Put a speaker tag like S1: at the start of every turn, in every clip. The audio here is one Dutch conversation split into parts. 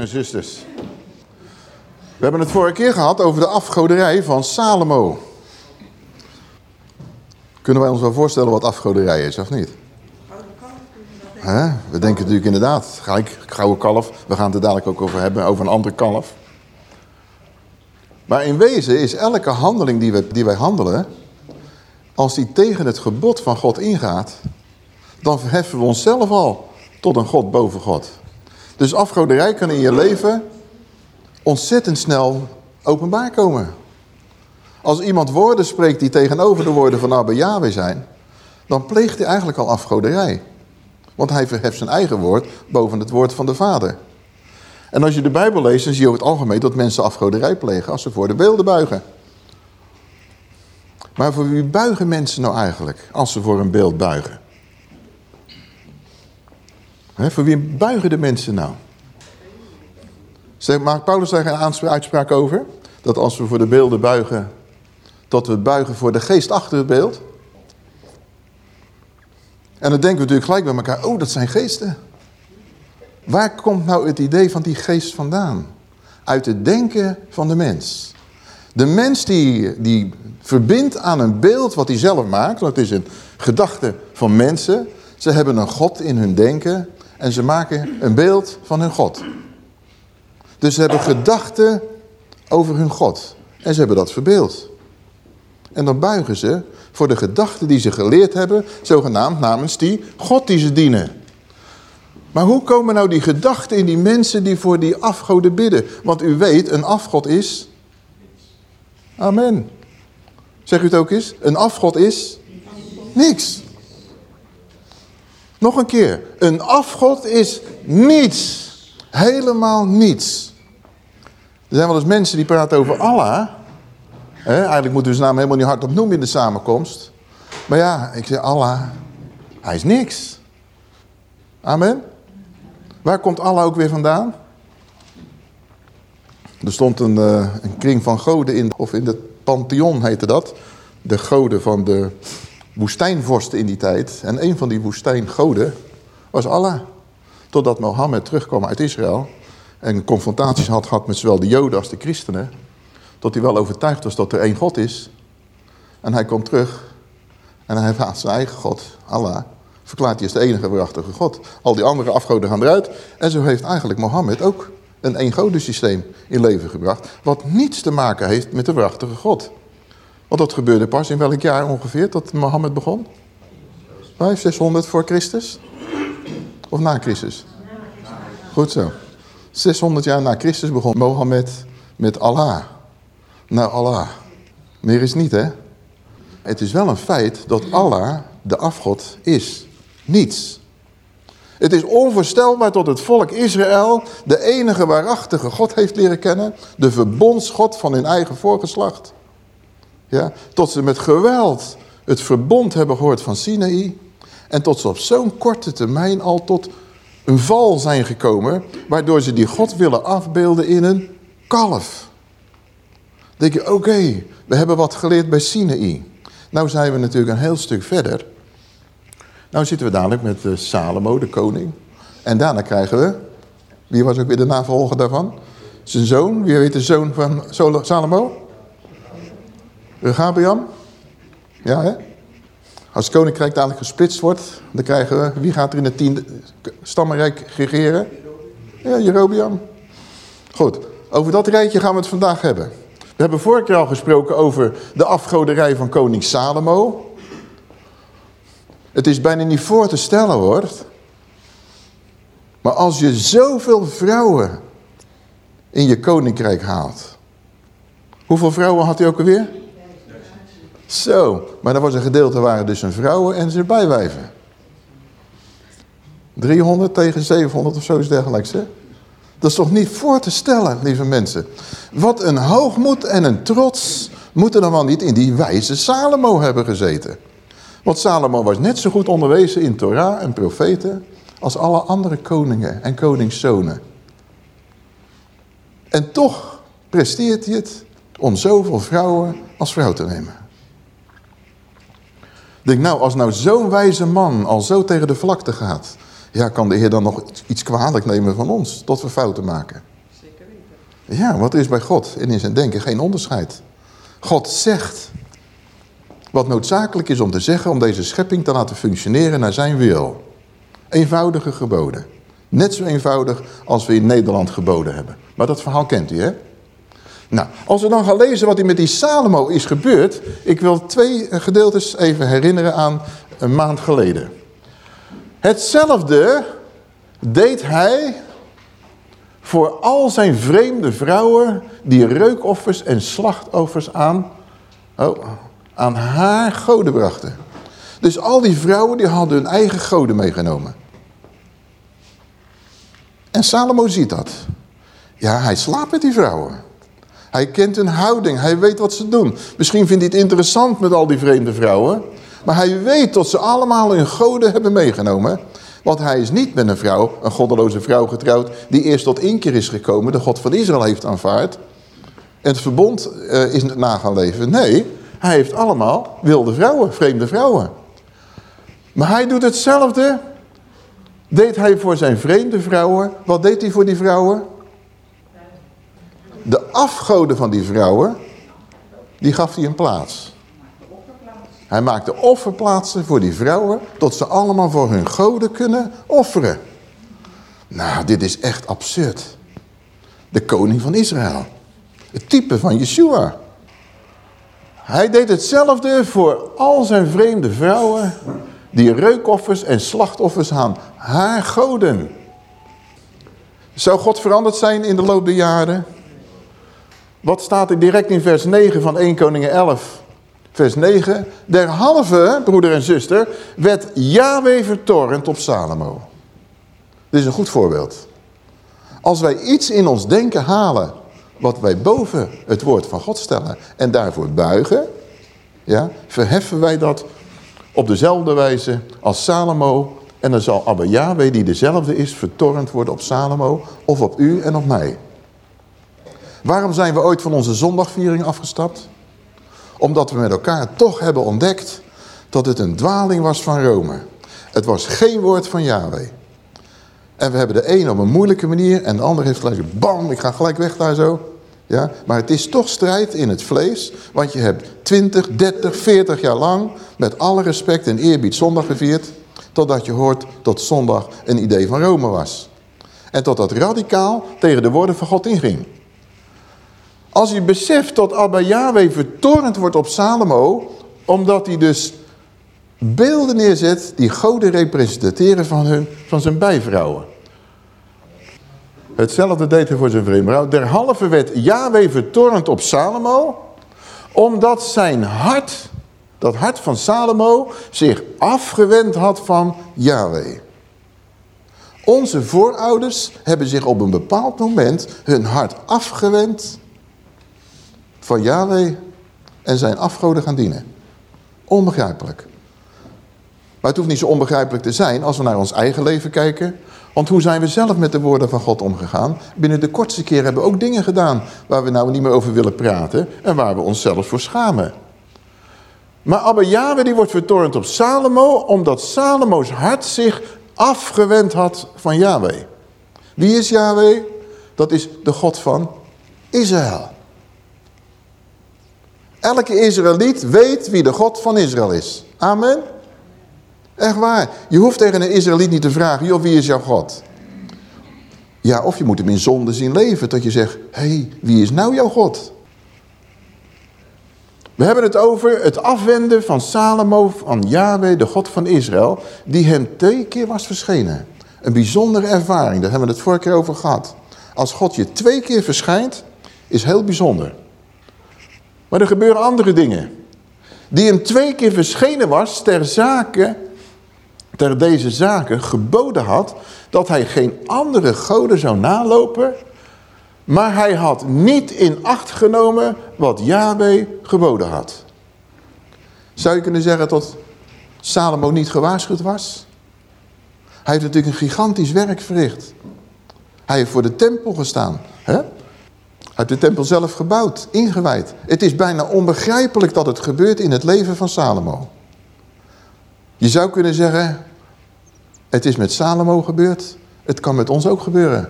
S1: En zusters. We hebben het vorige keer gehad over de afgoderij van Salomo. Kunnen wij ons wel voorstellen wat afgoderij is, of niet? Hè? We denken natuurlijk inderdaad, gelijk gouden kalf. We gaan het er dadelijk ook over hebben, over een andere kalf. Maar in wezen is elke handeling die, we, die wij handelen... als die tegen het gebod van God ingaat... dan verheffen we onszelf al tot een God boven God. Dus afgoderij kan in je leven ontzettend snel openbaar komen. Als iemand woorden spreekt die tegenover de woorden van Abba Yahweh zijn... dan pleegt hij eigenlijk al afgoderij. Want hij verheft zijn eigen woord boven het woord van de Vader. En als je de Bijbel leest, dan zie je over het algemeen dat mensen afgoderij plegen als ze voor de beelden buigen. Maar voor wie buigen mensen nou eigenlijk als ze voor een beeld buigen? Voor wie buigen de mensen nou? Maakt Paulus daar geen uitspraak over? Dat als we voor de beelden buigen, dat we buigen voor de geest achter het beeld? En dan denken we natuurlijk gelijk bij elkaar, oh dat zijn geesten. Waar komt nou het idee van die geest vandaan? Uit het denken van de mens. De mens die, die verbindt aan een beeld wat hij zelf maakt, want het is een gedachte van mensen. Ze hebben een God in hun denken en ze maken een beeld van hun God. Dus ze hebben gedachten over hun God. En ze hebben dat verbeeld. En dan buigen ze voor de gedachten die ze geleerd hebben, zogenaamd namens die God die ze dienen. Maar hoe komen nou die gedachten in die mensen die voor die afgoden bidden? Want u weet, een afgod is... Amen. Zeg u het ook eens? Een afgod is... Niks. Nog een keer. Een afgod is niets. Helemaal niets. Er zijn wel eens mensen die praten over Allah. eigenlijk moeten we zijn naam helemaal niet hard opnoemen in de samenkomst. Maar ja, ik zeg Allah, hij is niks. Amen. Waar komt Allah ook weer vandaan? Er stond een, uh, een kring van goden in, of in het Pantheon heette dat. De goden van de woestijnvorsten in die tijd. En een van die woestijngoden was Allah. Totdat Mohammed terugkwam uit Israël en confrontaties had gehad met zowel de joden als de christenen. Tot hij wel overtuigd was dat er één God is. En hij komt terug en hij heeft zijn eigen God, Allah, verklaart hij als de enige waarachtige God. Al die andere afgoden gaan eruit. En zo heeft eigenlijk Mohammed ook een eengodensysteem in leven gebracht. Wat niets te maken heeft met de waarachtige God. Want dat gebeurde pas in welk jaar ongeveer dat Mohammed begon? 5, 600 voor Christus? Of na Christus? Goed zo. 600 jaar na Christus begon Mohammed met Allah. Nou Allah. Meer is niet hè. Het is wel een feit dat Allah de afgod is. Niets. Het is onvoorstelbaar tot het volk Israël de enige waarachtige God heeft leren kennen. De verbondsgod van hun eigen voorgeslacht. Ja, tot ze met geweld het verbond hebben gehoord van Sinaï. En tot ze op zo'n korte termijn al tot een val zijn gekomen. Waardoor ze die God willen afbeelden in een kalf. Dan denk je, oké, we hebben wat geleerd bij Sinaï. Nou zijn we natuurlijk een heel stuk verder. Nou zitten we dadelijk met uh, Salomo, de koning. En daarna krijgen we, wie was ook weer de navolger daarvan? Zijn zoon, wie weet de zoon van Salomo? Regabiam? Ja, hè? Als het koninkrijk dadelijk gesplitst wordt, dan krijgen we... Wie gaat er in het tiende stammenrijk regeren? Ja, Jerobiam. Goed, over dat rijtje gaan we het vandaag hebben. We hebben vorige keer al gesproken over de afgoderij van koning Salomo. Het is bijna niet voor te stellen hoor. Maar als je zoveel vrouwen in je koninkrijk haalt. Hoeveel vrouwen had hij ook alweer? Zo, maar er was een gedeelte waren dus zijn vrouwen en zijn bijwijven. 300 tegen 700 of zo is dergelijks, hè? Dat is toch niet voor te stellen, lieve mensen. Wat een hoogmoed en een trots moeten er wel niet in die wijze Salomo hebben gezeten. Want Salomo was net zo goed onderwezen in Torah en profeten als alle andere koningen en koningszonen. En toch presteert hij het om zoveel vrouwen als vrouw te nemen. Denk nou, als nou zo'n wijze man al zo tegen de vlakte gaat Ja, kan de Heer dan nog iets kwalijk nemen van ons, tot we fouten maken? Zeker weten. Ja, wat is bij God en in zijn denken geen onderscheid. God zegt wat noodzakelijk is om te zeggen om deze schepping te laten functioneren naar zijn wil. Eenvoudige geboden. Net zo eenvoudig als we in Nederland geboden hebben. Maar dat verhaal kent u, hè? Nou, als we dan gaan lezen wat er met die Salomo is gebeurd... ik wil twee gedeeltes even herinneren aan een maand geleden. Hetzelfde deed hij voor al zijn vreemde vrouwen... die reukoffers en slachtoffers aan, oh, aan haar goden brachten. Dus al die vrouwen die hadden hun eigen goden meegenomen. En Salomo ziet dat. Ja, hij slaapt met die vrouwen. Hij kent hun houding, hij weet wat ze doen. Misschien vindt hij het interessant met al die vreemde vrouwen. Maar hij weet dat ze allemaal hun goden hebben meegenomen. Want hij is niet met een vrouw, een goddeloze vrouw getrouwd... die eerst tot één keer is gekomen, de God van Israël heeft aanvaard... en het verbond uh, is na gaan leven. Nee, hij heeft allemaal wilde vrouwen, vreemde vrouwen. Maar hij doet hetzelfde deed hij voor zijn vreemde vrouwen. Wat deed hij voor die vrouwen? De afgoden van die vrouwen, die gaf hij een plaats. Hij maakte offerplaatsen voor die vrouwen, tot ze allemaal voor hun goden kunnen offeren. Nou, dit is echt absurd. De koning van Israël. Het type van Yeshua. Hij deed hetzelfde voor al zijn vreemde vrouwen die reukoffers en slachtoffers aan haar goden. Zou God veranderd zijn in de loop der jaren? Wat staat er direct in vers 9 van 1 Koningen 11? Vers 9. Derhalve, broeder en zuster, werd Yahweh vertorrend op Salomo. Dit is een goed voorbeeld. Als wij iets in ons denken halen wat wij boven het woord van God stellen en daarvoor buigen, ja, verheffen wij dat op dezelfde wijze als Salomo. En dan zal Abba Yahweh, die dezelfde is, vertorrend worden op Salomo of op u en op mij. Waarom zijn we ooit van onze zondagviering afgestapt? Omdat we met elkaar toch hebben ontdekt dat het een dwaling was van Rome. Het was geen woord van Yahweh. En we hebben de een op een moeilijke manier en de ander heeft gelijk, bam, ik ga gelijk weg daar zo. Ja? Maar het is toch strijd in het vlees. Want je hebt 20, 30, 40 jaar lang met alle respect en eerbied zondag gevierd. Totdat je hoort dat zondag een idee van Rome was. En tot dat radicaal tegen de woorden van God inging. Als je beseft dat Abba Yahweh vertorend wordt op Salomo. Omdat hij dus beelden neerzet die goden representeren van, hun, van zijn bijvrouwen. Hetzelfde deed hij voor zijn vreemde vrouw. Derhalve werd Yahweh vertornd op Salomo, omdat zijn hart, dat hart van Salomo, zich afgewend had van Yahweh. Onze voorouders hebben zich op een bepaald moment hun hart afgewend van Yahweh en zijn afgoden gaan dienen. Onbegrijpelijk. Maar het hoeft niet zo onbegrijpelijk te zijn als we naar ons eigen leven kijken. Want hoe zijn we zelf met de woorden van God omgegaan? Binnen de kortste keer hebben we ook dingen gedaan waar we nou niet meer over willen praten en waar we ons zelfs voor schamen. Maar Abba Yahweh die wordt vertornd op Salomo omdat Salomo's hart zich afgewend had van Yahweh. Wie is Yahweh? Dat is de God van Israël. Elke Israëliet weet wie de God van Israël is. Amen. Echt waar. Je hoeft tegen een Israëliet niet te vragen, joh, wie is jouw God? Ja, of je moet hem in zonde zien leven, dat je zegt, hé, hey, wie is nou jouw God? We hebben het over het afwenden van Salomo, van Yahweh, de God van Israël, die hem twee keer was verschenen. Een bijzondere ervaring, daar hebben we het vorige keer over gehad. Als God je twee keer verschijnt, is heel bijzonder. Maar er gebeuren andere dingen. Die hem twee keer verschenen was ter zake ter deze zaken geboden had dat hij geen andere goden zou nalopen, maar hij had niet in acht genomen wat Yahweh geboden had. Zou je kunnen zeggen dat Salomo niet gewaarschuwd was? Hij heeft natuurlijk een gigantisch werk verricht. Hij heeft voor de tempel gestaan. Hè? Heeft de tempel zelf gebouwd, ingewijd. Het is bijna onbegrijpelijk dat het gebeurt in het leven van Salomo. Je zou kunnen zeggen, Het is met Salomo gebeurd. Het kan met ons ook gebeuren.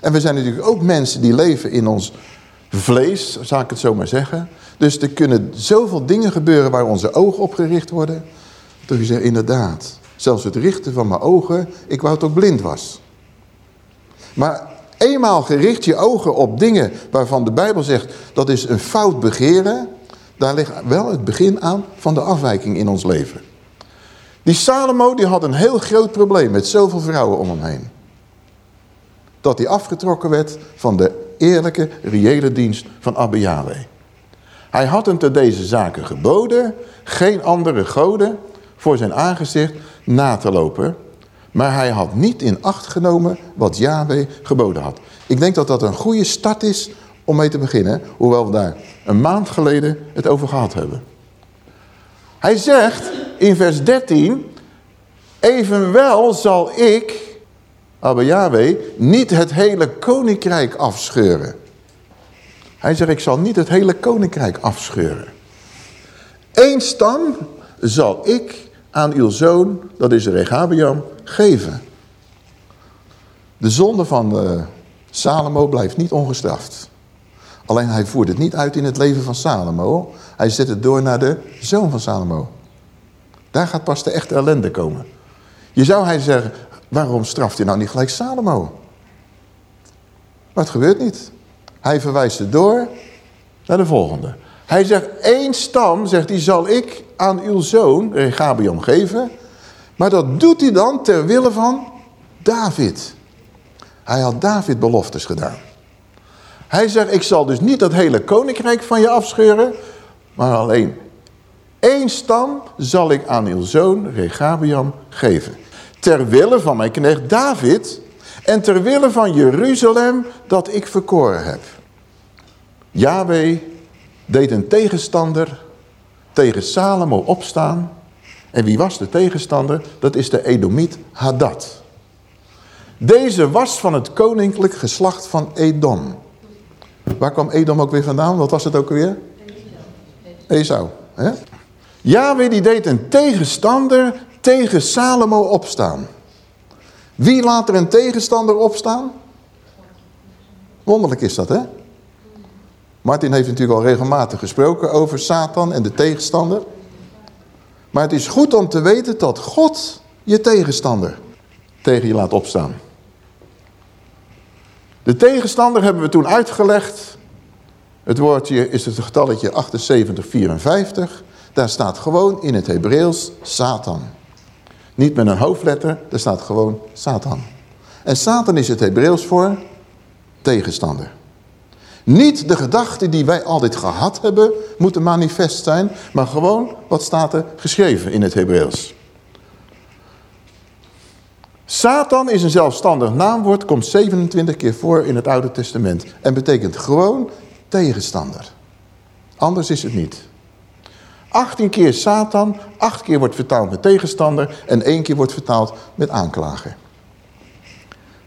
S1: En we zijn natuurlijk ook mensen die leven in ons vlees, zou ik het zo maar zeggen. Dus er kunnen zoveel dingen gebeuren waar onze ogen op gericht worden. Dat je zegt, inderdaad, zelfs het richten van mijn ogen, ik wou het ook blind was. Maar eenmaal gericht je ogen op dingen waarvan de Bijbel zegt, dat is een fout begeren. Daar ligt wel het begin aan van de afwijking in ons leven. Die Salomo die had een heel groot probleem met zoveel vrouwen om hem heen. Dat hij afgetrokken werd van de eerlijke, reële dienst van Abba Yahweh. Hij had hem te deze zaken geboden, geen andere goden voor zijn aangezicht na te lopen. Maar hij had niet in acht genomen wat Yahweh geboden had. Ik denk dat dat een goede start is om mee te beginnen. Hoewel we daar een maand geleden het over gehad hebben. Hij zegt in vers 13. Evenwel zal ik, Abba Yahweh, niet het hele koninkrijk afscheuren. Hij zegt, ik zal niet het hele koninkrijk afscheuren. Eén stam zal ik aan uw zoon, dat is Regabiam, geven. De zonde van uh, Salomo blijft niet ongestraft. Alleen hij voert het niet uit in het leven van Salomo. Hij zet het door naar de zoon van Salomo. Daar gaat pas de echte ellende komen. Je zou hij zeggen, waarom straft hij nou niet gelijk Salomo? Maar het gebeurt niet. Hij verwijst het door naar de volgende. Hij zegt, één stam, zegt hij, zal ik aan uw zoon, Regabion, geven. Maar dat doet hij dan ter wille van David. Hij had David beloftes gedaan. Hij zegt, ik zal dus niet dat hele koninkrijk van je afscheuren, maar alleen één stam zal ik aan uw zoon Regabiam geven. Ter wille van mijn knecht David en ter wille van Jeruzalem dat ik verkoren heb. Yahweh deed een tegenstander tegen Salomo opstaan. En wie was de tegenstander? Dat is de Edomiet Hadad. Deze was van het koninklijk geslacht van Edom. Waar kwam Edom ook weer vandaan? Wat was het ook weer? Esau. Hè? Yahweh die deed een tegenstander tegen Salomo opstaan. Wie laat er een tegenstander opstaan? Wonderlijk is dat, hè? Martin heeft natuurlijk al regelmatig gesproken over Satan en de tegenstander. Maar het is goed om te weten dat God je tegenstander tegen je laat opstaan. De tegenstander hebben we toen uitgelegd. Het woordje is het getalletje 7854. Daar staat gewoon in het Hebreeuws Satan. Niet met een hoofdletter, daar staat gewoon Satan. En Satan is het Hebreeuws voor tegenstander. Niet de gedachten die wij altijd gehad hebben moeten manifest zijn, maar gewoon wat staat er geschreven in het Hebreeuws. Satan is een zelfstandig naamwoord, komt 27 keer voor in het Oude Testament. En betekent gewoon tegenstander. Anders is het niet. 18 keer Satan, 8 keer wordt vertaald met tegenstander en 1 keer wordt vertaald met aanklager.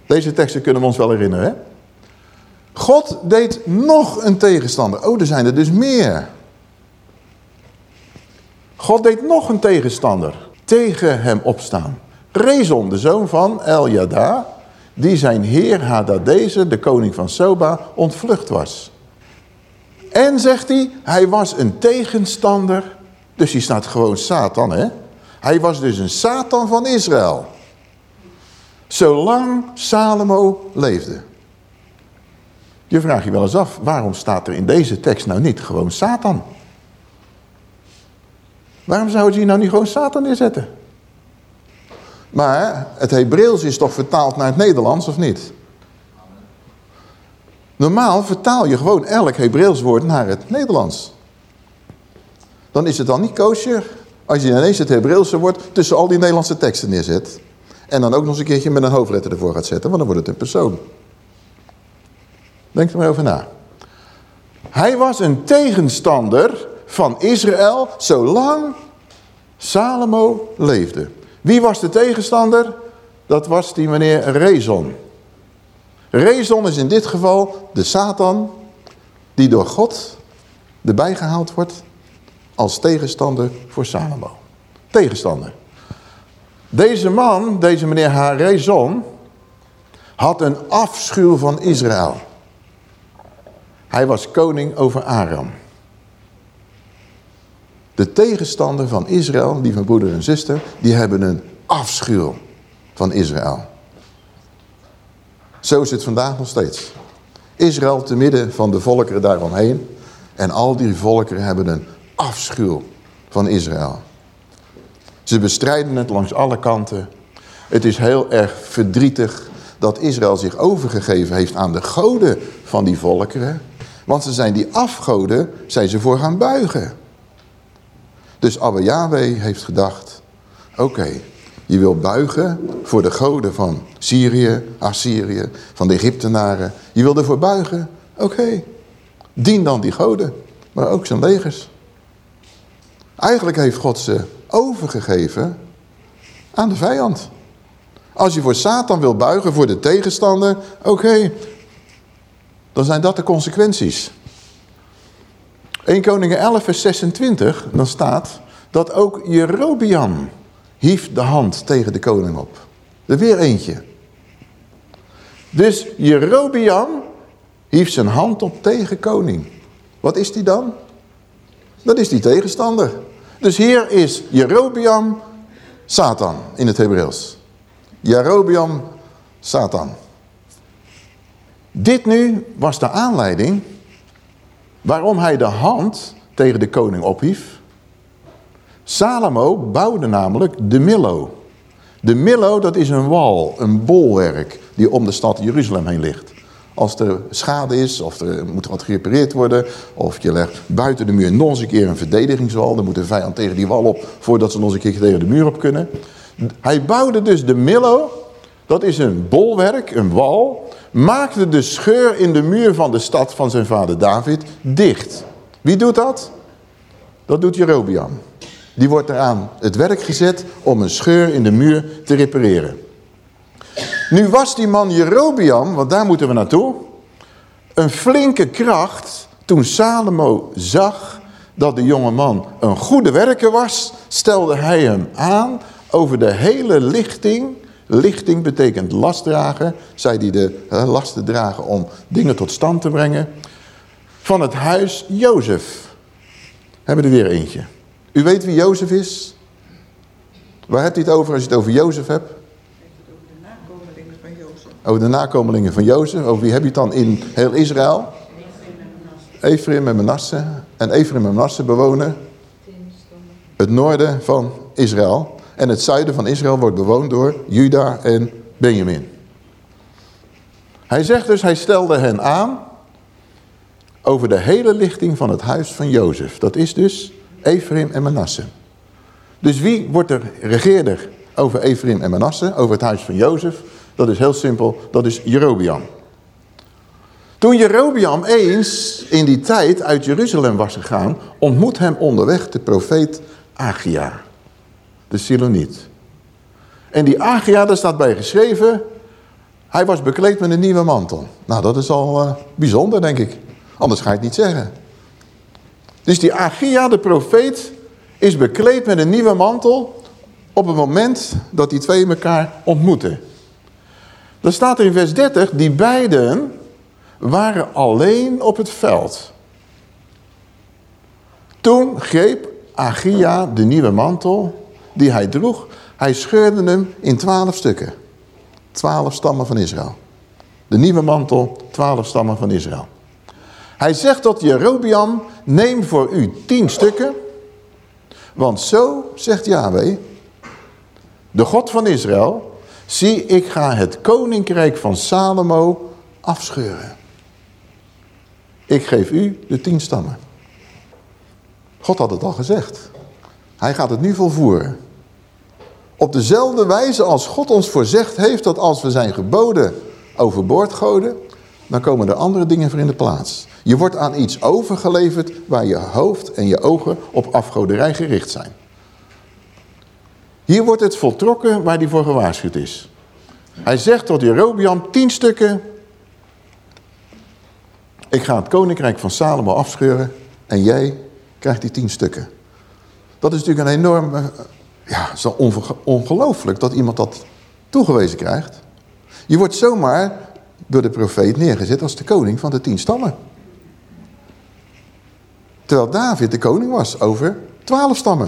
S1: Deze teksten kunnen we ons wel herinneren. Hè? God deed nog een tegenstander. Oh, er zijn er dus meer. God deed nog een tegenstander tegen hem opstaan. Rezon, de zoon van Eljada, die zijn heer Hadadeze, de koning van Soba, ontvlucht was. En zegt hij, hij was een tegenstander, dus hier staat gewoon Satan, hè? Hij was dus een Satan van Israël. Zolang Salomo leefde. Je vraagt je wel eens af, waarom staat er in deze tekst nou niet gewoon Satan? Waarom zou je hier nou niet gewoon Satan neerzetten? Maar het Hebreeuws is toch vertaald naar het Nederlands, of niet? Normaal vertaal je gewoon elk Hebreeuws woord naar het Nederlands. Dan is het dan niet koosje als je ineens het Hebreeuwse woord tussen al die Nederlandse teksten neerzet. En dan ook nog eens een keertje met een hoofdletter ervoor gaat zetten, want dan wordt het een persoon. Denk er maar over na. Hij was een tegenstander van Israël zolang Salomo leefde. Wie was de tegenstander? Dat was die meneer Rezon. Rezon is in dit geval de Satan die door God erbij gehaald wordt als tegenstander voor Salomo. Tegenstander. Deze man, deze meneer Harezon, had een afschuw van Israël. Hij was koning over Aram. De tegenstander van Israël, lieve broeder en zuster, die hebben een afschuw van Israël. Zo is het vandaag nog steeds. Israël te midden van de volkeren daaromheen. En al die volkeren hebben een afschuw van Israël. Ze bestrijden het langs alle kanten. Het is heel erg verdrietig dat Israël zich overgegeven heeft aan de goden van die volkeren. Want ze zijn die afgoden, zijn ze voor gaan buigen. Dus Abba Yahweh heeft gedacht, oké, je wil buigen voor de goden van Syrië, Assyrië, van de Egyptenaren. Je wil ervoor buigen, oké, dien dan die goden, maar ook zijn legers. Eigenlijk heeft God ze overgegeven aan de vijand. Als je voor Satan wil buigen, voor de tegenstander, oké, dan zijn dat de consequenties. 1 Koningen 11 vers 26, dan staat dat ook Jerobiam hief de hand tegen de koning op. Er weer eentje. Dus Jerobiam hief zijn hand op tegen koning. Wat is die dan? Dat is die tegenstander. Dus hier is Jerobiam Satan in het Hebreeuws. Jerobiam Satan. Dit nu was de aanleiding waarom hij de hand tegen de koning ophief. Salomo bouwde namelijk de Millo. De Millo dat is een wal, een bolwerk die om de stad Jeruzalem heen ligt. Als er schade is of er moet wat gerepareerd worden... of je legt buiten de muur nog eens een keer een verdedigingswal... dan moet de vijand tegen die wal op voordat ze nog eens een keer tegen de muur op kunnen. Hij bouwde dus de Millo, dat is een bolwerk, een wal... maakte de scheur in de muur van de stad van zijn vader David dicht. Wie doet dat? Dat doet Jerobiam. Die wordt eraan het werk gezet om een scheur in de muur te repareren. Nu was die man Jerobiam, want daar moeten we naartoe, een flinke kracht toen Salomo zag dat de jonge man een goede werker was, stelde hij hem aan over de hele lichting. Lichting betekent lastdragen, zij die de lasten dragen om dingen tot stand te brengen. Van het huis Jozef. Hebben we er weer eentje. U weet wie Jozef is? Waar hebt u het over als je het over Jozef hebt? Over de nakomelingen van Jozef. Over wie heb je het dan in heel Israël? Ephraim en Manasse. En Ephraim en Manasse bewonen het noorden van Israël. En het zuiden van Israël wordt bewoond door Juda en Benjamin. Hij zegt dus, hij stelde hen aan over de hele lichting van het huis van Jozef. Dat is dus Ephraim en Manasse. Dus wie wordt er regeerder over Ephraim en Manasse, over het huis van Jozef? Dat is heel simpel, dat is Jerobiam. Toen Jerobiam eens in die tijd uit Jeruzalem was gegaan, ontmoet hem onderweg de profeet Agia, de Siloniet. En die Agia, daar staat bij geschreven, hij was bekleed met een nieuwe mantel. Nou, dat is al uh, bijzonder, denk ik. Anders ga je het niet zeggen. Dus die Agia, de profeet, is bekleed met een nieuwe mantel op het moment dat die twee elkaar ontmoeten. Dan staat er in vers 30, die beiden waren alleen op het veld. Toen greep Agia de nieuwe mantel die hij droeg. Hij scheurde hem in twaalf stukken. Twaalf stammen van Israël. De nieuwe mantel, twaalf stammen van Israël. Hij zegt tot Jerobiam, neem voor u tien stukken. Want zo, zegt Yahweh, de God van Israël, Zie, ik ga het koninkrijk van Salomo afscheuren. Ik geef u de tien stammen. God had het al gezegd. Hij gaat het nu volvoeren. Op dezelfde wijze als God ons voorzegd heeft dat als we zijn geboden overboord gooien, dan komen er andere dingen voor in de plaats. Je wordt aan iets overgeleverd waar je hoofd en je ogen op afgoderij gericht zijn. Hier wordt het voltrokken waar hij voor gewaarschuwd is. Hij zegt tot Jerobiam, tien stukken. Ik ga het koninkrijk van Salomo afscheuren en jij krijgt die tien stukken. Dat is natuurlijk een enorme Ja, het is ongelooflijk dat iemand dat toegewezen krijgt. Je wordt zomaar door de profeet neergezet als de koning van de tien stammen. Terwijl David de koning was over twaalf stammen.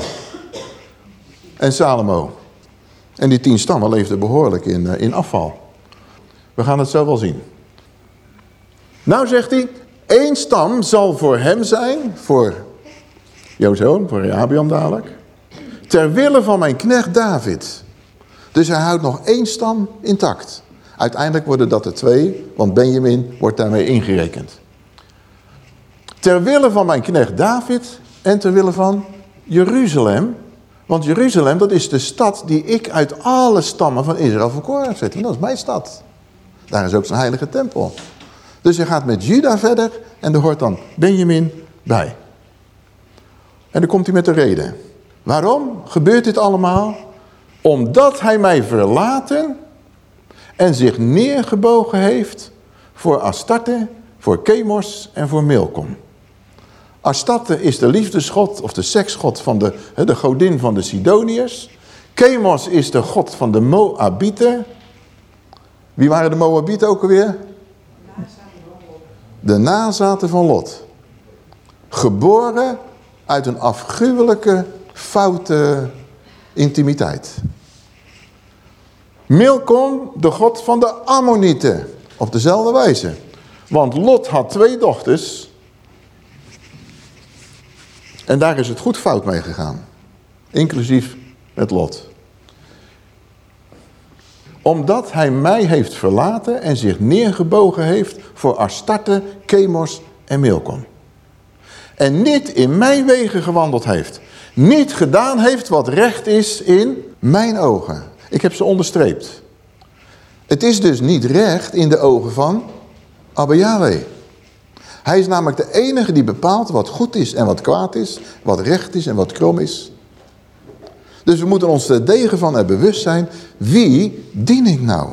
S1: En Salomo. En die tien stammen leefden behoorlijk in, eh, in afval. We gaan het zo wel zien. Nou zegt hij, één stam zal voor hem zijn, voor jouw zoon, voor Rehabiam dadelijk. Ter wille van mijn knecht David. Dus hij houdt nog één stam intact. Uiteindelijk worden dat er twee, want Benjamin wordt daarmee ingerekend. Ter wille van mijn knecht David en ter wille van Jeruzalem. Want Jeruzalem, dat is de stad die ik uit alle stammen van Israël verkoren heb zitten. Dat is mijn stad. Daar is ook zijn heilige tempel. Dus je gaat met Juda verder en er hoort dan Benjamin bij. En dan komt hij met de reden. Waarom gebeurt dit allemaal? Omdat hij mij verlaten en zich neergebogen heeft voor Astarte, voor Chemos en voor Milkom. Astarte is de liefdesgod of de seksgod van de, de godin van de Sidoniërs. Chemos is de god van de Moabieten. Wie waren de Moabieten ook alweer? De nazaten van Lot. Geboren uit een afgruwelijke, foute intimiteit. Milkom, de god van de Ammonieten. Op dezelfde wijze. Want Lot had twee dochters. En daar is het goed fout mee gegaan. Inclusief met Lot. Omdat hij mij heeft verlaten en zich neergebogen heeft voor Astarte, Chemos en Milkom. En niet in mijn wegen gewandeld heeft. Niet gedaan heeft wat recht is in mijn ogen. Ik heb ze onderstreept. Het is dus niet recht in de ogen van Abba Yahweh. Hij is namelijk de enige die bepaalt wat goed is en wat kwaad is, wat recht is en wat krom is. Dus we moeten ons er degen van er bewust zijn, wie dien ik nou?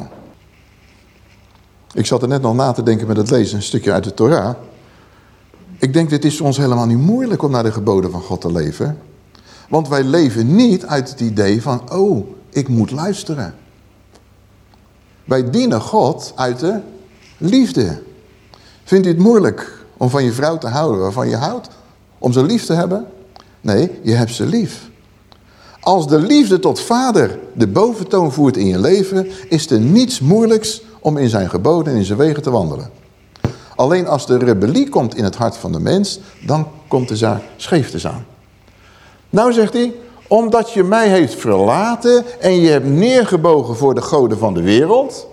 S1: Ik zat er net nog na te denken met het lezen, een stukje uit de Torah. Ik denk, dit is ons helemaal niet moeilijk om naar de geboden van God te leven. Want wij leven niet uit het idee van, oh, ik moet luisteren. Wij dienen God uit de liefde. Vindt u het moeilijk om van je vrouw te houden waarvan je houdt? Om ze lief te hebben? Nee, je hebt ze lief. Als de liefde tot vader de boventoon voert in je leven... is er niets moeilijks om in zijn geboden en in zijn wegen te wandelen. Alleen als de rebellie komt in het hart van de mens... dan komt de zaak scheef te. Nou zegt hij, omdat je mij heeft verlaten en je hebt neergebogen voor de goden van de wereld.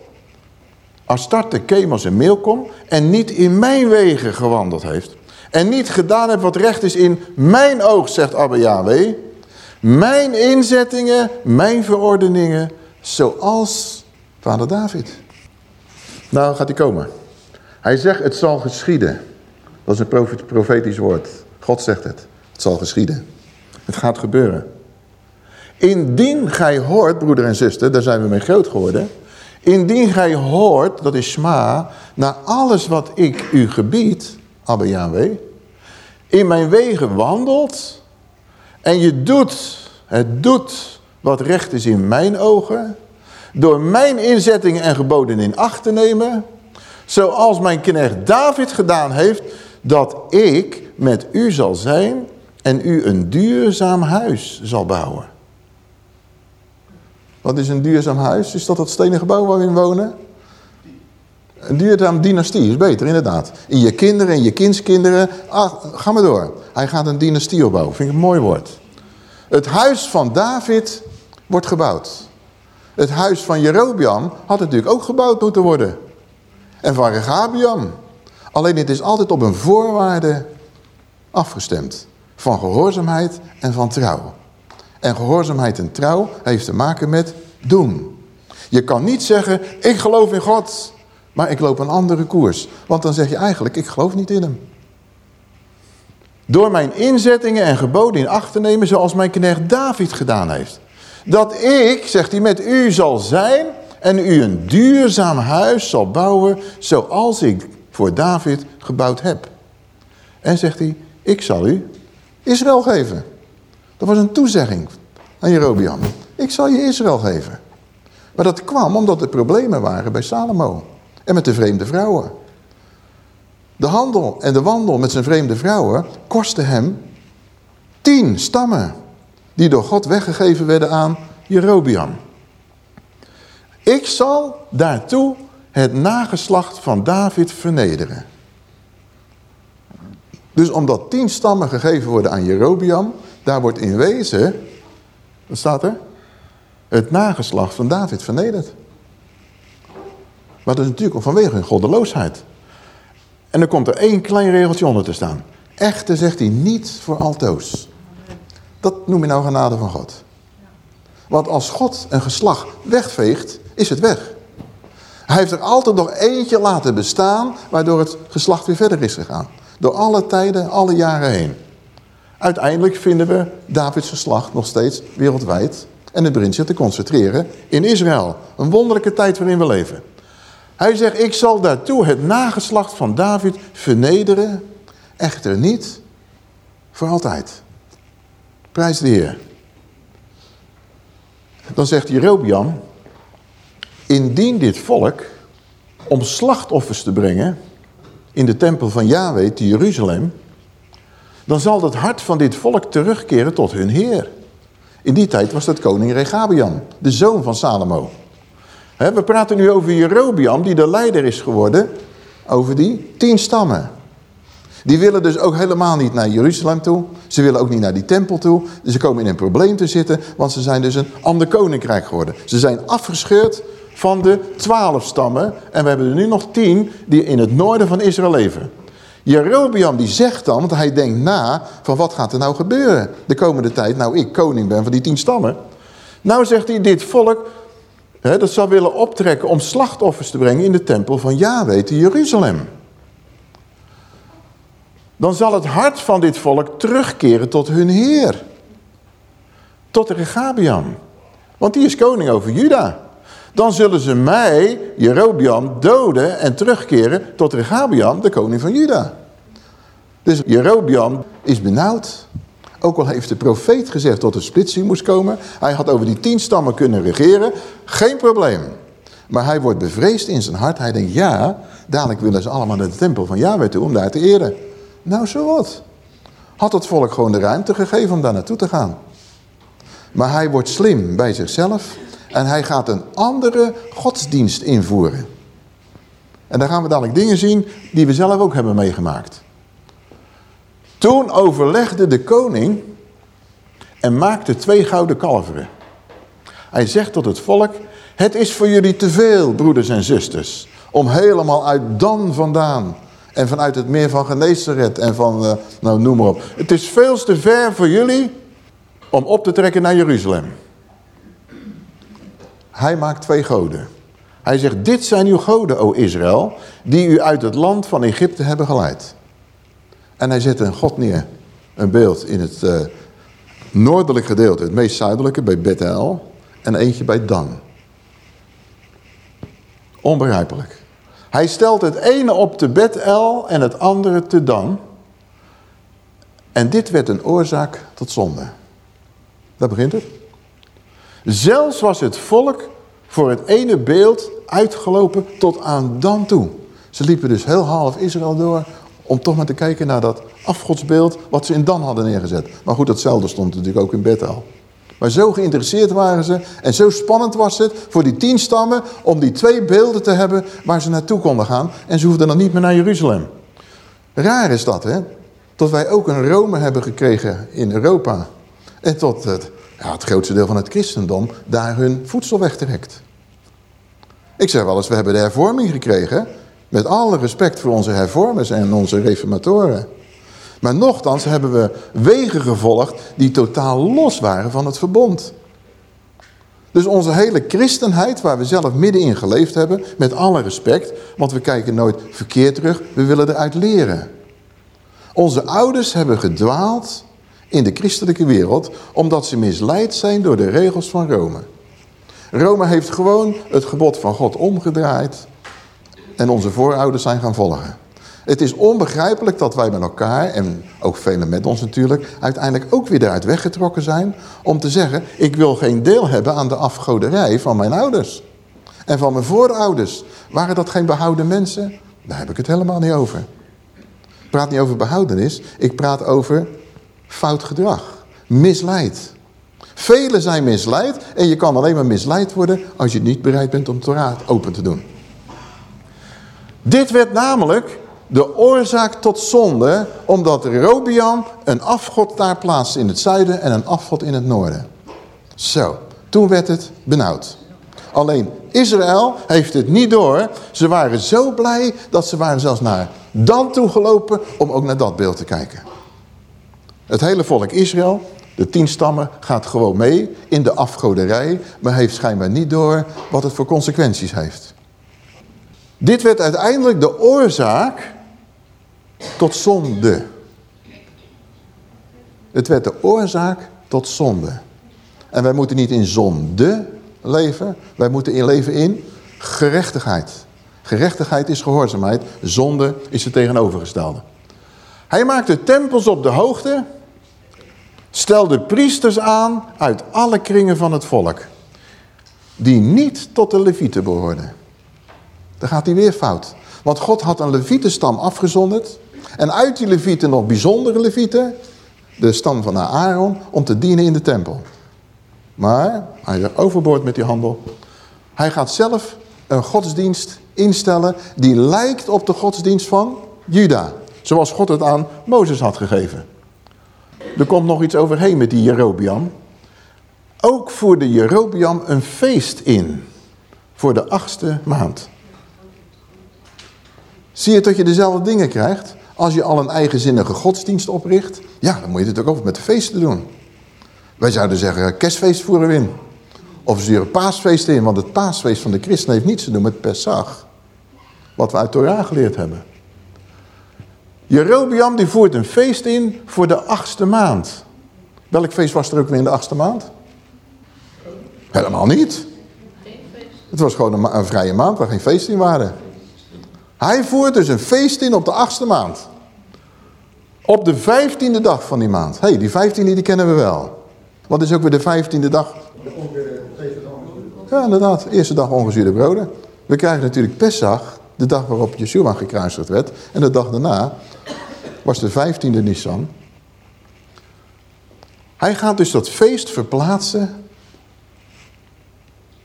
S1: Astarte, Chemos en Milkom. En niet in mijn wegen gewandeld heeft. En niet gedaan hebt wat recht is in mijn oog, zegt Abba Yahweh. Mijn inzettingen, mijn verordeningen, zoals vader David. Nou gaat hij komen. Hij zegt, het zal geschieden. Dat is een profetisch woord. God zegt het. Het zal geschieden. Het gaat gebeuren. Indien gij hoort, broeder en zuster, daar zijn we mee groot geworden. Indien gij hoort, dat is sma, naar alles wat ik u gebied, Abba Yahweh, in mijn wegen wandelt en je doet, het doet wat recht is in mijn ogen, door mijn inzettingen en geboden in acht te nemen, zoals mijn knecht David gedaan heeft, dat ik met u zal zijn en u een duurzaam huis zal bouwen. Wat is een duurzaam huis? Is dat dat stenen gebouw waar we in wonen? Een duurzaam dynastie is beter, inderdaad. In je kinderen en je kindskinderen. Ah, ga maar door. Hij gaat een dynastie opbouwen. Vind ik een mooi woord. Het huis van David wordt gebouwd. Het huis van Jerobiam had natuurlijk ook gebouwd moeten worden. En van Regabiam. Alleen het is altijd op een voorwaarde afgestemd. Van gehoorzaamheid en van trouw. En gehoorzaamheid en trouw heeft te maken met doen. Je kan niet zeggen, ik geloof in God, maar ik loop een andere koers. Want dan zeg je eigenlijk, ik geloof niet in hem. Door mijn inzettingen en geboden in acht te nemen zoals mijn knecht David gedaan heeft. Dat ik, zegt hij, met u zal zijn en u een duurzaam huis zal bouwen zoals ik voor David gebouwd heb. En zegt hij, ik zal u Israël geven. Dat was een toezegging. aan Jerobiam. Ik zal je Israël geven. Maar dat kwam omdat er problemen waren bij Salomo. En met de vreemde vrouwen. De handel en de wandel met zijn vreemde vrouwen kostte hem tien stammen. Die door God weggegeven werden aan Jerobiam. Ik zal daartoe het nageslacht van David vernederen. Dus omdat tien stammen gegeven worden aan Jerobiam, daar wordt in wezen, wat staat er? Het nageslacht van David vernederd. Dat is natuurlijk vanwege hun goddeloosheid. En dan komt er één klein regeltje onder te staan. Echte zegt hij niet voor altoos. Dat noem je nou genade van God. Want als God een geslacht wegveegt, is het weg. Hij heeft er altijd nog eentje laten bestaan, waardoor het geslacht weer verder is gegaan. Door alle tijden, alle jaren heen. Uiteindelijk vinden we Davids geslacht nog steeds wereldwijd. En het begint zich te concentreren in Israël. Een wonderlijke tijd waarin we leven. Hij zegt, ik zal daartoe het nageslacht van David vernederen. Echter niet voor altijd. Prijs de Heer. Dan zegt Jerobiam, indien dit volk om slachtoffers te brengen in de tempel van Yahweh te Jeruzalem, dan zal het hart van dit volk terugkeren tot hun Heer. In die tijd was dat koning Regabiam, de zoon van Salomo. we praten nu over Jerobiam, die de leider is geworden over die tien stammen. Die willen dus ook helemaal niet naar Jeruzalem toe. Ze willen ook niet naar die tempel toe. Ze komen in een probleem te zitten, want ze zijn dus een ander koninkrijk geworden. Ze zijn afgescheurd van de twaalf stammen. En we hebben er nu nog tien die in het noorden van Israël leven. Jerobiam die zegt dan, want hij denkt na van wat gaat er nou gebeuren de komende tijd. Nou ik koning ben van die tien stammen. Nou zegt hij dit volk hè, dat zal willen optrekken om slachtoffers te brengen in de tempel van Yahweh te Jeruzalem. Dan zal het hart van dit volk terugkeren tot hun heer. Tot de Regabiam. Want die is koning over Juda. Dan zullen ze mij, Jerobiam, doden en terugkeren tot Regabiam, de koning van Juda. Dus Jerobiam is benauwd. Ook al heeft de profeet gezegd dat er splitsing moest komen. Hij had over die tien stammen kunnen regeren. Geen probleem. Maar hij wordt bevreesd in zijn hart. Hij denkt, ja, dadelijk willen ze allemaal naar de tempel van Yahweh toe om daar te eren. Nou, zo wat. Had het volk gewoon de ruimte gegeven om daar naartoe te gaan. Maar hij wordt slim bij zichzelf. En hij gaat een andere godsdienst invoeren. En daar gaan we dadelijk dingen zien die we zelf ook hebben meegemaakt. Toen overlegde de koning en maakte twee gouden kalveren. Hij zegt tot het volk, het is voor jullie te veel, broeders en zusters, om helemaal uit Dan vandaan en vanuit het meer van Geneeseret en van, uh, nou noem maar op. Het is veel te ver voor jullie om op te trekken naar Jeruzalem. Hij maakt twee goden. Hij zegt, dit zijn uw goden, o Israël, die u uit het land van Egypte hebben geleid. En hij zet een god neer, een beeld in het uh, noordelijk gedeelte, het meest zuidelijke, bij Bethel, en eentje bij Dan. Onbegrijpelijk. Hij stelt het ene op te Bethel en het andere te Dan. En dit werd een oorzaak tot zonde. Daar begint het. Zelfs was het volk voor het ene beeld uitgelopen tot aan dan toe. Ze liepen dus heel half Israël door om toch maar te kijken naar dat afgodsbeeld wat ze in Dan hadden neergezet. Maar goed, datzelfde stond natuurlijk ook in Bethel. Maar zo geïnteresseerd waren ze en zo spannend was het voor die tien stammen om die twee beelden te hebben waar ze naartoe konden gaan. En ze hoefden dan niet meer naar Jeruzalem. Raar is dat, hè? Dat wij ook een Rome hebben gekregen in Europa. En tot het ja, het grootste deel van het christendom daar hun voedsel wegtrekt. Ik zeg wel eens, we hebben de hervorming gekregen. Met alle respect voor onze hervormers en onze reformatoren. Maar nochtans hebben we wegen gevolgd die totaal los waren van het verbond. Dus onze hele christenheid, waar we zelf middenin geleefd hebben, met alle respect, want we kijken nooit verkeerd terug, we willen eruit leren. Onze ouders hebben gedwaald in de christelijke wereld, omdat ze misleid zijn door de regels van Rome. Rome heeft gewoon het gebod van God omgedraaid en onze voorouders zijn gaan volgen. Het is onbegrijpelijk dat wij met elkaar, en ook velen met ons natuurlijk, uiteindelijk ook weer daaruit weggetrokken zijn om te zeggen, ik wil geen deel hebben aan de afgoderij van mijn ouders. En van mijn voorouders. Waren dat geen behouden mensen? Daar heb ik het helemaal niet over. Ik praat niet over behoudenis, ik praat over fout gedrag. Misleid. Velen zijn misleid en je kan alleen maar misleid worden als je niet bereid bent om Torah open te doen. Dit werd namelijk de oorzaak tot zonde, omdat Robian een afgod daar plaatste in het zuiden en een afgod in het noorden. Zo, toen werd het benauwd. Alleen Israël heeft het niet door. Ze waren zo blij dat ze waren zelfs naar Dan toe gelopen om ook naar dat beeld te kijken. Het hele volk Israël, de tien stammen, gaat gewoon mee in de afgoderij, maar heeft schijnbaar niet door wat het voor consequenties heeft. Dit werd uiteindelijk de oorzaak tot zonde. Het werd de oorzaak tot zonde. En wij moeten niet in zonde leven, wij moeten in leven in gerechtigheid. Gerechtigheid is gehoorzaamheid, zonde is het tegenovergestelde. Hij maakte tempels op de hoogte, stelde priesters aan uit alle kringen van het volk, die niet tot de levieten behoorden. Dan gaat hij weer fout. Want God had een levietenstam afgezonderd. En uit die levieten nog bijzondere levieten. De stam van Aaron. Om te dienen in de tempel. Maar hij is overboord met die handel. Hij gaat zelf een godsdienst instellen. Die lijkt op de godsdienst van Juda. Zoals God het aan Mozes had gegeven. Er komt nog iets overheen met die Jerobiam. Ook voerde Jerobiam een feest in. Voor de achtste maand. Zie je dat je dezelfde dingen krijgt? Als je al een eigenzinnige godsdienst opricht, ja, dan moet je het ook over met de feesten doen. Wij zouden zeggen, kerstfeest voeren we in. Of sturen paasfeest in, want het paasfeest van de christen heeft niets te doen met Pesach. Wat we uit Torah geleerd hebben. Jerobiam die voert een feest in voor de achtste maand. Welk feest was er ook weer in de achtste maand? Helemaal niet. Het was gewoon een, vrije maand waar geen feest in waren. Hij voert dus een feest in op de achtste maand. Op de vijftiende dag van die maand. Hé, hey, die vijftiende die kennen we wel. Wat is ook weer de vijftiende dag? Ja, inderdaad. Eerste dag ongezuurde broden. We krijgen natuurlijk Pesach, de dag waarop Yeshua gekruisigd werd. En de dag daarna was de vijftiende Nisan. Hij gaat dus dat feest verplaatsen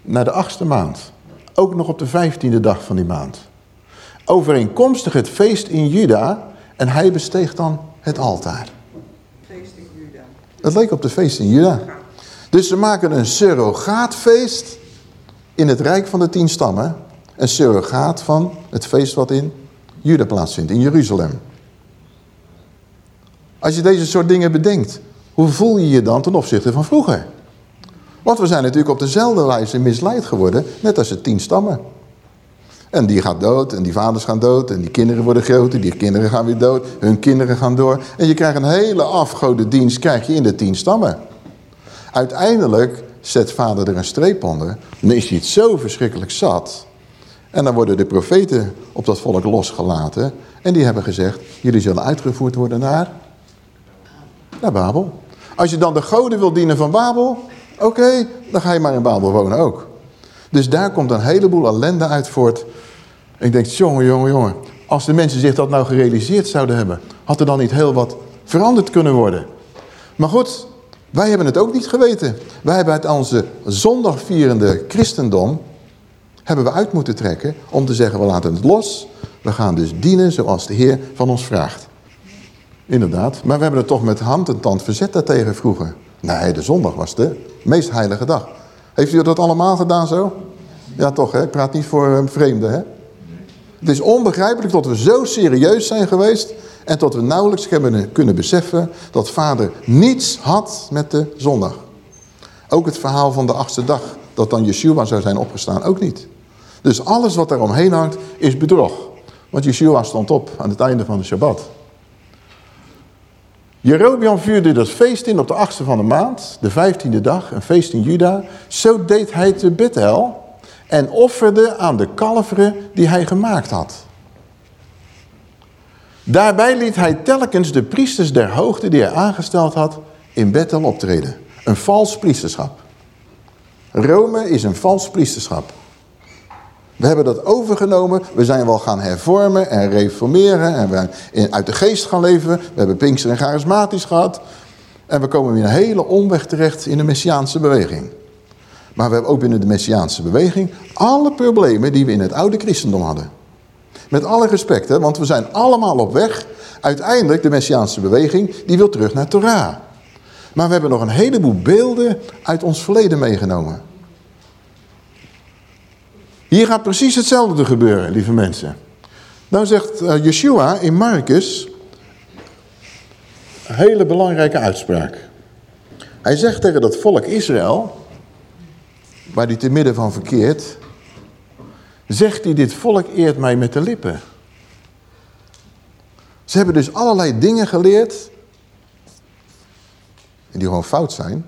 S1: naar de achtste maand. Ook nog op de vijftiende dag van die maand overeenkomstig het feest in Juda en hij besteeg dan het altaar. Feest in Juda. Het leek op de feest in Juda. Dus ze maken een surrogaatfeest in het rijk van de tien stammen. Een surrogaat van het feest wat in Juda plaatsvindt, in Jeruzalem. Als je deze soort dingen bedenkt, hoe voel je je dan ten opzichte van vroeger? Want we zijn natuurlijk op dezelfde wijze misleid geworden, net als de tien stammen. En die gaat dood en die vaders gaan dood en die kinderen worden groter, die kinderen gaan weer dood, hun kinderen gaan door. En je krijgt een hele afgodendienst krijg je in de tien stammen. Uiteindelijk zet vader er een streep onder, dan is hij het zo verschrikkelijk zat. En dan worden de profeten op dat volk losgelaten en die hebben gezegd, jullie zullen uitgevoerd worden naar, naar Babel. Als je dan de goden wil dienen van Babel, oké, dan ga je maar in Babel wonen ook. Dus daar komt een heleboel ellende uit voort. ik denk, jongen, jongen, jongen. Als de mensen zich dat nou gerealiseerd zouden hebben... had er dan niet heel wat veranderd kunnen worden. Maar goed, wij hebben het ook niet geweten. Wij hebben uit onze zondagvierende christendom... hebben we uit moeten trekken om te zeggen, we laten het los. We gaan dus dienen zoals de Heer van ons vraagt. Inderdaad, maar we hebben het toch met hand en tand verzet daartegen vroeger. Nee, de zondag was de meest heilige dag. Heeft u dat allemaal gedaan zo? Ja toch, hè? ik praat niet voor een vreemde. Hè? Het is onbegrijpelijk dat we zo serieus zijn geweest... en dat we nauwelijks hebben kunnen beseffen... dat vader niets had met de zondag. Ook het verhaal van de achtste dag... dat dan Yeshua zou zijn opgestaan, ook niet. Dus alles wat er omheen hangt, is bedrog. Want Yeshua stond op aan het einde van de Shabbat. Jerobian vuurde dat feest in op de achtste van de maand, de vijftiende dag, een feest in Juda. Zo deed hij te Bethel en offerde aan de kalveren die hij gemaakt had. Daarbij liet hij telkens de priesters der hoogte die hij aangesteld had in Bethel optreden. Een vals priesterschap. Rome is een vals priesterschap. We hebben dat overgenomen. We zijn wel gaan hervormen en reformeren. En we zijn uit de geest gaan leven. We hebben Pinkster en charismatisch gehad. En we komen weer een hele omweg terecht in de Messiaanse beweging. Maar we hebben ook binnen de Messiaanse beweging alle problemen die we in het oude christendom hadden. Met alle respect, hè, want we zijn allemaal op weg. Uiteindelijk, de Messiaanse beweging, die wil terug naar Torah. Maar we hebben nog een heleboel beelden uit ons verleden meegenomen. Hier gaat precies hetzelfde gebeuren, lieve mensen. Nou zegt uh, Yeshua in Marcus een hele belangrijke uitspraak. Hij zegt tegen dat volk Israël, waar hij te midden van verkeert, zegt hij dit volk eert mij met de lippen. Ze hebben dus allerlei dingen geleerd, die gewoon fout zijn.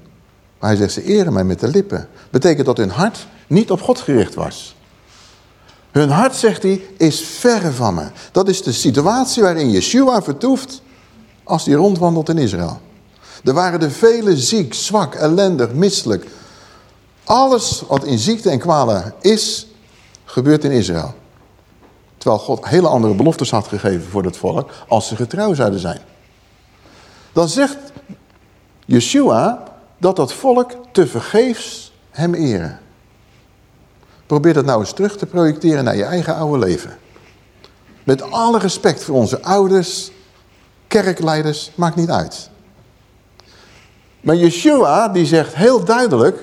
S1: Maar hij zegt, ze eren mij met de lippen. Betekent dat hun hart niet op God gericht was. Hun hart, zegt hij, is verre van me. Dat is de situatie waarin Yeshua vertoeft als hij rondwandelt in Israël. Er waren de vele ziek, zwak, ellendig, misselijk. Alles wat in ziekte en kwalen is, gebeurt in Israël. Terwijl God hele andere beloftes had gegeven voor het volk als ze getrouw zouden zijn. Dan zegt Yeshua dat dat volk te vergeefs hem eren. Probeer dat nou eens terug te projecteren naar je eigen oude leven. Met alle respect voor onze ouders, kerkleiders, maakt niet uit. Maar Yeshua die zegt heel duidelijk,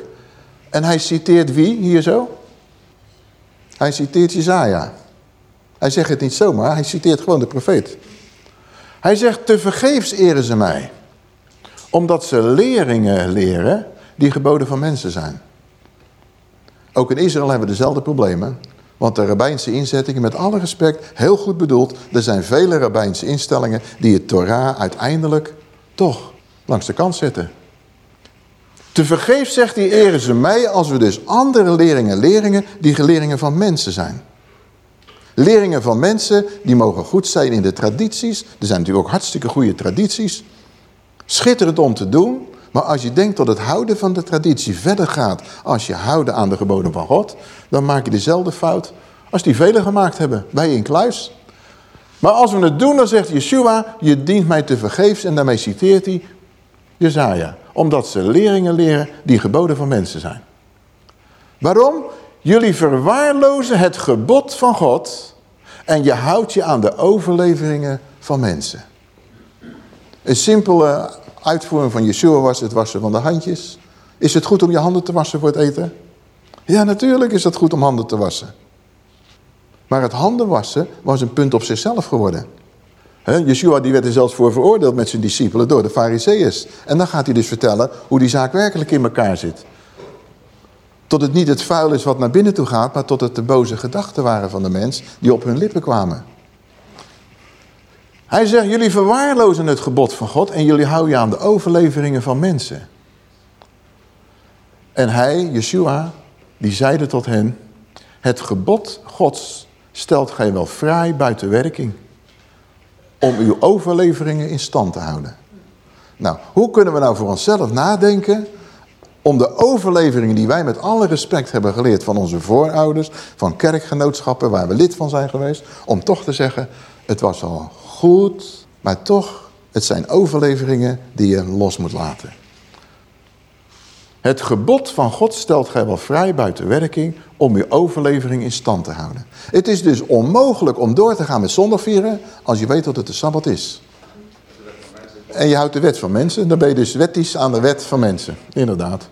S1: en hij citeert wie hier zo? Hij citeert Jezaja. Hij zegt het niet zomaar, hij citeert gewoon de profeet. Hij zegt, te vergeefs eren ze mij. Omdat ze leringen leren die geboden van mensen zijn. Ook in Israël hebben we dezelfde problemen. Want de rabbijnse inzettingen, met alle respect, heel goed bedoeld. Er zijn vele rabbijnse instellingen die het Torah uiteindelijk toch langs de kant zetten. Te vergeef zegt hij, eren ze mij als we dus andere leringen leringen die geleringen van mensen zijn. Leringen van mensen die mogen goed zijn in de tradities. Er zijn natuurlijk ook hartstikke goede tradities. Schitterend om te doen. Maar als je denkt dat het houden van de traditie verder gaat als je houden aan de geboden van God, dan maak je dezelfde fout als die velen gemaakt hebben, bij in kluis. Maar als we het doen, dan zegt Yeshua, je dient mij te vergeefs en daarmee citeert hij Jezaja. Omdat ze leringen leren die geboden van mensen zijn. Waarom? Jullie verwaarlozen het gebod van God en je houdt je aan de overleveringen van mensen. Een simpele uitvoering van Yeshua was het wassen van de handjes. Is het goed om je handen te wassen voor het eten? Ja, natuurlijk is het goed om handen te wassen. Maar het handen wassen was een punt op zichzelf geworden. He, Yeshua die werd er zelfs voor veroordeeld met zijn discipelen door de fariseeërs. En dan gaat hij dus vertellen hoe die zaak werkelijk in elkaar zit. Tot het niet het vuil is wat naar binnen toe gaat, maar tot het de boze gedachten waren van de mens die op hun lippen kwamen. Hij zegt, jullie verwaarlozen het gebod van God en jullie houden je aan de overleveringen van mensen. En hij, Yeshua, die zeide tot hen, het gebod Gods stelt gij wel vrij buiten werking om uw overleveringen in stand te houden. Nou, hoe kunnen we nou voor onszelf nadenken om de overleveringen die wij met alle respect hebben geleerd van onze voorouders, van kerkgenootschappen waar we lid van zijn geweest, om toch te zeggen, het was al goed, maar toch, het zijn overleveringen die je los moet laten. Het gebod van God stelt gij wel vrij buiten werking om uw overlevering in stand te houden. Het is dus onmogelijk om door te gaan met zondagvieren als je weet dat het de Sabbat is. En je houdt de wet van mensen, dan ben je dus wettisch aan de wet van mensen. Inderdaad.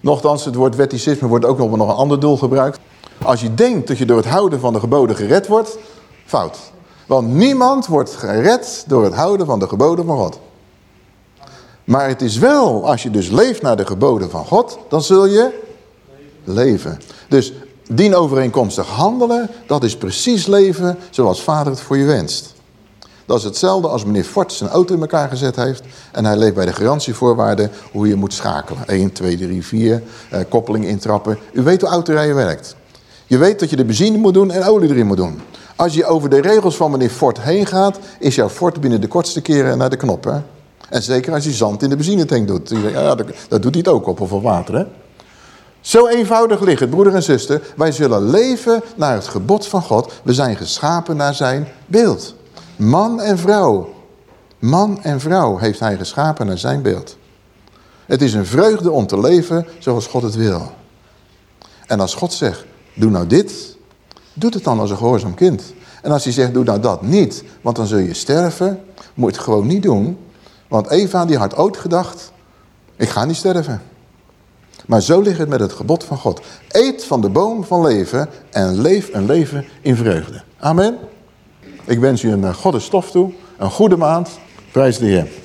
S1: Nochtans, het woord wetticisme wordt ook nog een ander doel gebruikt. Als je denkt dat je door het houden van de geboden gered wordt, fout. Want niemand wordt gered door het houden van de geboden van God. Maar het is wel, als je dus leeft naar de geboden van God, dan zul je leven. Dus dien overeenkomstig handelen, dat is precies leven zoals vader het voor je wenst. Dat is hetzelfde als meneer Fort zijn auto in elkaar gezet heeft. En hij leeft bij de garantievoorwaarden hoe je moet schakelen. 1, 2, 3, 4, eh, koppeling intrappen. U weet hoe autorijden werkt. Je weet dat je de benzine moet doen en olie erin moet doen. Als je over de regels van meneer Ford heen gaat, is jouw Ford binnen de kortste keren naar de knop. Hè? En zeker als je zand in de benzinetank doet. Ja, dat, dat doet hij het ook op, of op water. Hè? Zo eenvoudig ligt het, broeder en zuster. Wij zullen leven naar het gebod van God. We zijn geschapen naar zijn beeld. Man en vrouw. Man en vrouw heeft hij geschapen naar zijn beeld. Het is een vreugde om te leven zoals God het wil. En als God zegt, doe nou dit, doet het dan als een gehoorzaam kind. En als hij zegt, doe nou dat niet, want dan zul je sterven, moet je het gewoon niet doen. Want Eva die had ooit gedacht, ik ga niet sterven. Maar zo ligt het met het gebod van God. Eet van de boom van leven en leef een leven in vreugde. Amen. Ik wens u een eh, goddestof toe, een goede maand. Prijs de Heer.